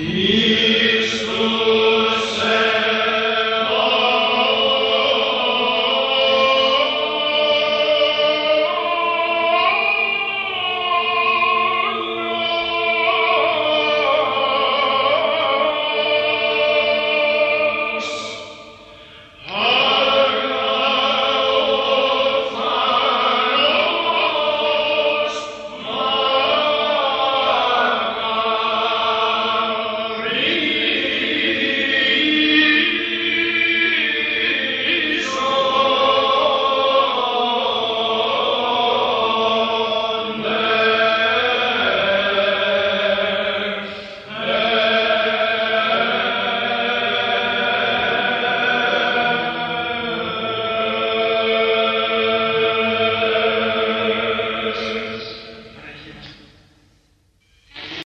E...